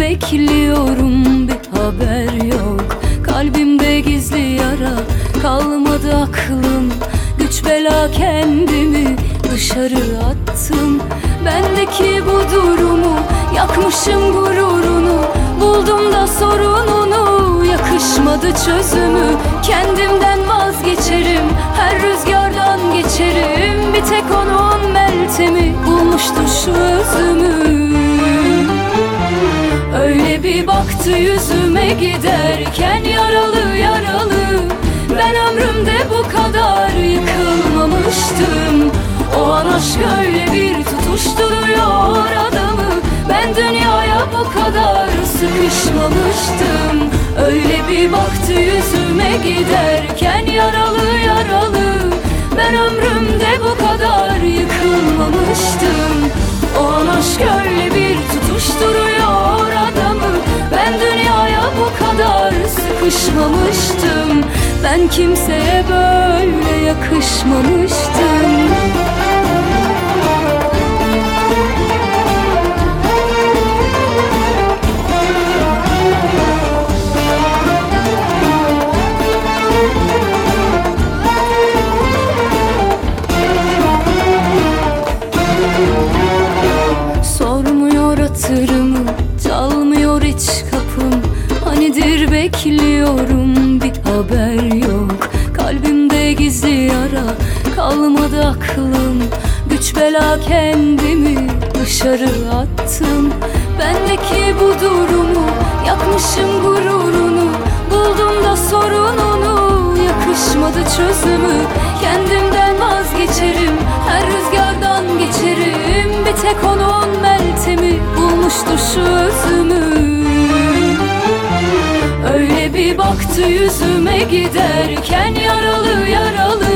bekliyorum bir haber yok. Kalbimde gizli yara kalmadı aklım. Güç bela kendimi dışarı attım. Bendeki bu durumu yakmışım gururunu. Buldum da sorununu yakışmadı çözümü. Kendimden vazgeçerim her rüzgardan geçerim. Bir tek onun meltemi bulmuştu şu bir baktı yüzüme giderken yaralı yaralı. Ben ömrümde bu kadar yıkılmamıştım. O an aşk öyle bir tutuşturuyor adamı. Ben dünyaya bu kadar sıkışmamıştım. Öyle bir baktı yüzüme giderken yaralı yaralı. Ben ömrümde bu kadar bu kadar sıkışmamıştım. Ben kimseye böyle yakışmamıştım bekliyorum bir haber yok. Kalbimde gizli yara Kalmadı aklım. Güç bela kendimi dışarı attım. Bendeki bu durumu Yakmışım gururunu. Buldum da sorununu Yakışmadı çözümü. Kendimden vazgeçerim Her rüzgardan geçerim. Bir tek onun meltemi Bulmuştu şu özümü baktı yüzüme giderken Yaralı yaralı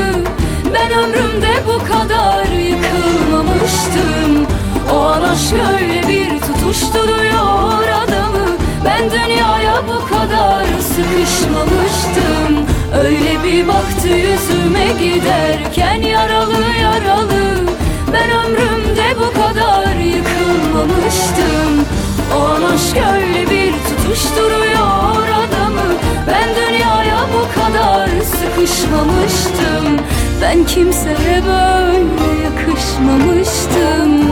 Ben ömrümde bu kadar yıkılmamıştım. O an aşk öyle bir tutuşturuyor adamı Ben dünyaya bu kadar sıkışmamıştım. Öyle bir baktı yüzüme giderken Yaralı yaralı Ben ömrümde bu kadar kadar sıkışmamıştım Ben kimseye böyle yakışmamıştım.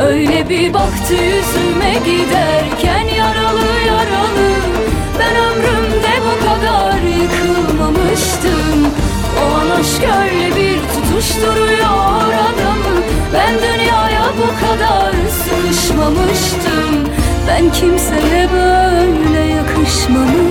Öyle bir baktı yüzüme giderken yaralı yaralı. Ben ömrümde aşk öyle bir tutuşturuyor adamı. Ben dünyaya bu kadar sıkışmamıştım. Ben kimseye böyle yakışmamıştım